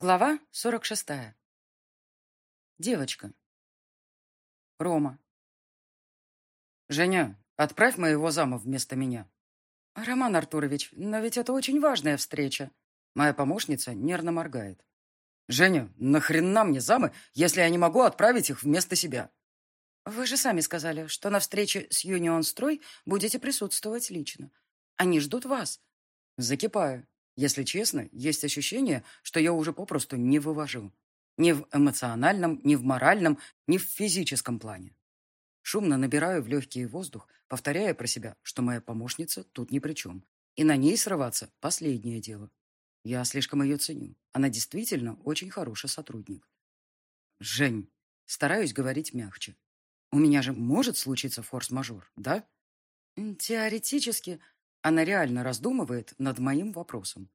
Глава 46. Девочка. Рома. «Женя, отправь моего зама вместо меня». «Роман Артурович, но ведь это очень важная встреча». Моя помощница нервно моргает. «Женя, нахрена мне замы, если я не могу отправить их вместо себя?» «Вы же сами сказали, что на встрече с Юнион Строй будете присутствовать лично. Они ждут вас». Закипаю. Если честно, есть ощущение, что я уже попросту не вывожу. Ни в эмоциональном, ни в моральном, ни в физическом плане. Шумно набираю в легкий воздух, повторяя про себя, что моя помощница тут ни при чем. И на ней срываться – последнее дело. Я слишком ее ценю. Она действительно очень хороший сотрудник. Жень, стараюсь говорить мягче. У меня же может случиться форс-мажор, да? Теоретически, она реально раздумывает над моим вопросом.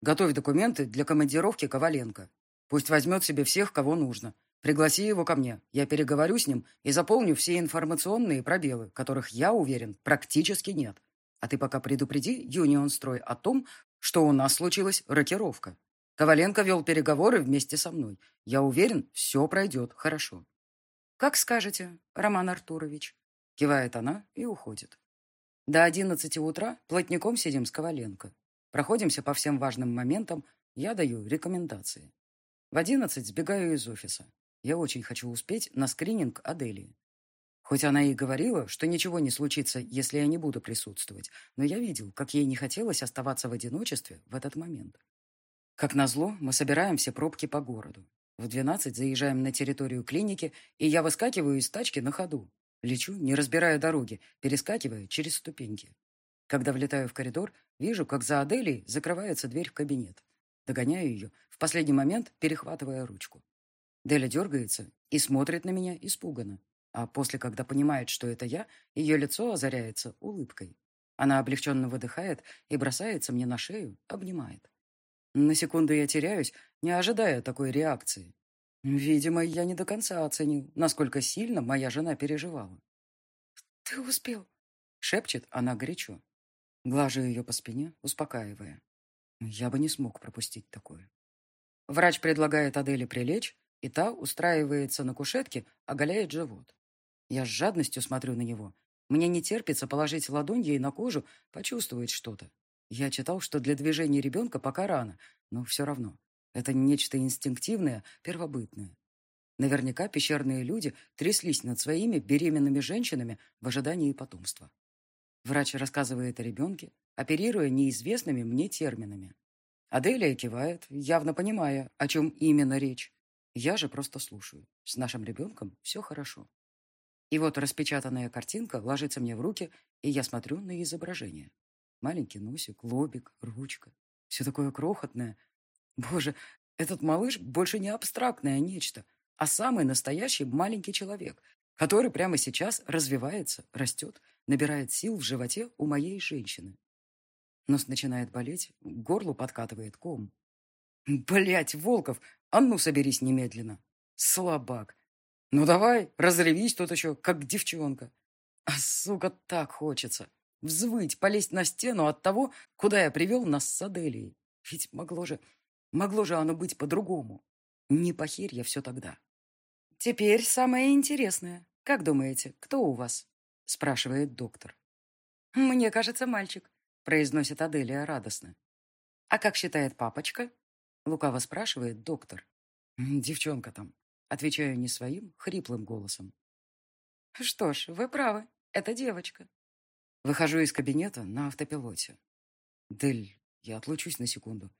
Готовь документы для командировки Коваленко. Пусть возьмет себе всех, кого нужно. Пригласи его ко мне. Я переговорю с ним и заполню все информационные пробелы, которых, я уверен, практически нет. А ты пока предупреди Юнион Строй о том, что у нас случилась рокировка. Коваленко вел переговоры вместе со мной. Я уверен, все пройдет хорошо. «Как скажете, Роман Артурович», — кивает она и уходит. До одиннадцати утра плотником сидим с Коваленко. Проходимся по всем важным моментам, я даю рекомендации. В одиннадцать сбегаю из офиса. Я очень хочу успеть на скрининг Аделии. Хоть она и говорила, что ничего не случится, если я не буду присутствовать, но я видел, как ей не хотелось оставаться в одиночестве в этот момент. Как назло, мы собираем все пробки по городу. В двенадцать заезжаем на территорию клиники, и я выскакиваю из тачки на ходу, Лечу, не разбирая дороги, перескакивая через ступеньки. Когда влетаю в коридор, вижу, как за Аделей закрывается дверь в кабинет. Догоняю ее, в последний момент перехватывая ручку. Деля дергается и смотрит на меня испуганно. А после, когда понимает, что это я, ее лицо озаряется улыбкой. Она облегченно выдыхает и бросается мне на шею, обнимает. На секунду я теряюсь, не ожидая такой реакции. Видимо, я не до конца оценил, насколько сильно моя жена переживала. «Ты успел?» — шепчет она горячо. Глажу ее по спине, успокаивая. Я бы не смог пропустить такое. Врач предлагает Аделе прилечь, и та устраивается на кушетке, оголяет живот. Я с жадностью смотрю на него. Мне не терпится положить ладонь ей на кожу, почувствовать что-то. Я читал, что для движения ребенка пока рано, но все равно. Это нечто инстинктивное, первобытное. Наверняка пещерные люди тряслись над своими беременными женщинами в ожидании потомства. Врач рассказывает о ребенке, оперируя неизвестными мне терминами. Аделия кивает, явно понимая, о чем именно речь. Я же просто слушаю. С нашим ребенком все хорошо. И вот распечатанная картинка ложится мне в руки, и я смотрю на изображение. Маленький носик, лобик, ручка. Все такое крохотное, Боже, этот малыш больше не абстрактное нечто, а самый настоящий маленький человек, который прямо сейчас развивается, растет, набирает сил в животе у моей женщины. Нос начинает болеть, к горлу подкатывает ком. Блять, Волков, а ну соберись немедленно. Слабак. Ну давай, разревись тут еще, как девчонка. А, сука, так хочется. Взвыть, полезть на стену от того, куда я привел нас с Аделией. Ведь могло же, Могло же оно быть по-другому. Не похерь я все тогда. «Теперь самое интересное. Как думаете, кто у вас?» — спрашивает доктор. «Мне кажется, мальчик», — произносит Аделия радостно. «А как считает папочка?» — лукаво спрашивает доктор. «Девчонка там», — отвечаю не своим, хриплым голосом. «Что ж, вы правы, это девочка». Выхожу из кабинета на автопилоте. «Дель, я отлучусь на секунду.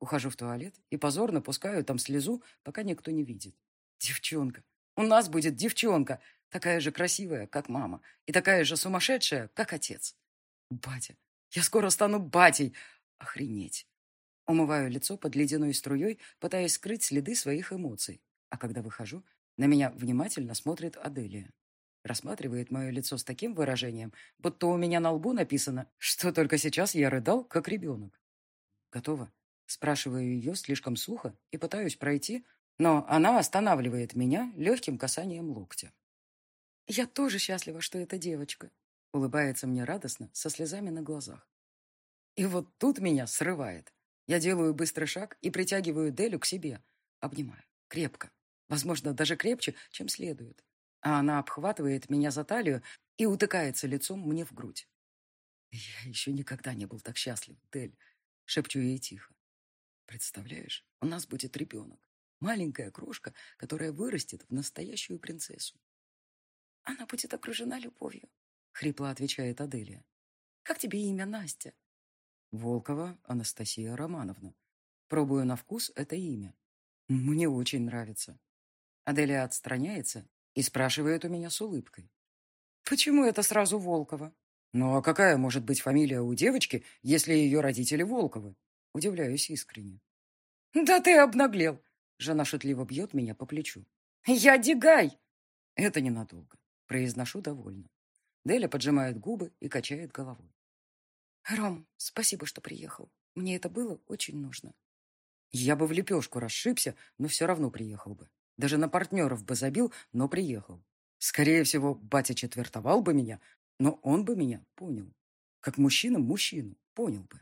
Ухожу в туалет и позорно пускаю там слезу, пока никто не видит. Девчонка. У нас будет девчонка. Такая же красивая, как мама. И такая же сумасшедшая, как отец. Батя. Я скоро стану батей. Охренеть. Умываю лицо под ледяной струей, пытаясь скрыть следы своих эмоций. А когда выхожу, на меня внимательно смотрит Аделия. Рассматривает мое лицо с таким выражением, будто у меня на лбу написано, что только сейчас я рыдал, как ребенок. Готово. Спрашиваю ее слишком сухо и пытаюсь пройти, но она останавливает меня легким касанием локтя. «Я тоже счастлива, что это девочка», — улыбается мне радостно, со слезами на глазах. И вот тут меня срывает. Я делаю быстрый шаг и притягиваю Делю к себе. Обнимаю. Крепко. Возможно, даже крепче, чем следует. А она обхватывает меня за талию и утыкается лицом мне в грудь. «Я еще никогда не был так счастлив, Дель», — шепчу ей тихо. «Представляешь, у нас будет ребенок. Маленькая крошка, которая вырастет в настоящую принцессу». «Она будет окружена любовью», — хрипло отвечает Аделия. «Как тебе имя Настя?» Волкова Анастасия Романовна. Пробую на вкус это имя. Мне очень нравится. Аделия отстраняется и спрашивает у меня с улыбкой. Почему это сразу Волкова? Ну а какая может быть фамилия у девочки, если ее родители Волковы? Удивляюсь искренне. Да ты обнаглел. Жена шутливо бьет меня по плечу. Я Дигай. Это ненадолго. Произношу довольно. Деля поджимает губы и качает головой. «Ром, спасибо, что приехал. Мне это было очень нужно». Я бы в лепешку расшибся, но все равно приехал бы. Даже на партнеров бы забил, но приехал. Скорее всего, батя четвертовал бы меня, но он бы меня понял. Как мужчина мужчину понял бы.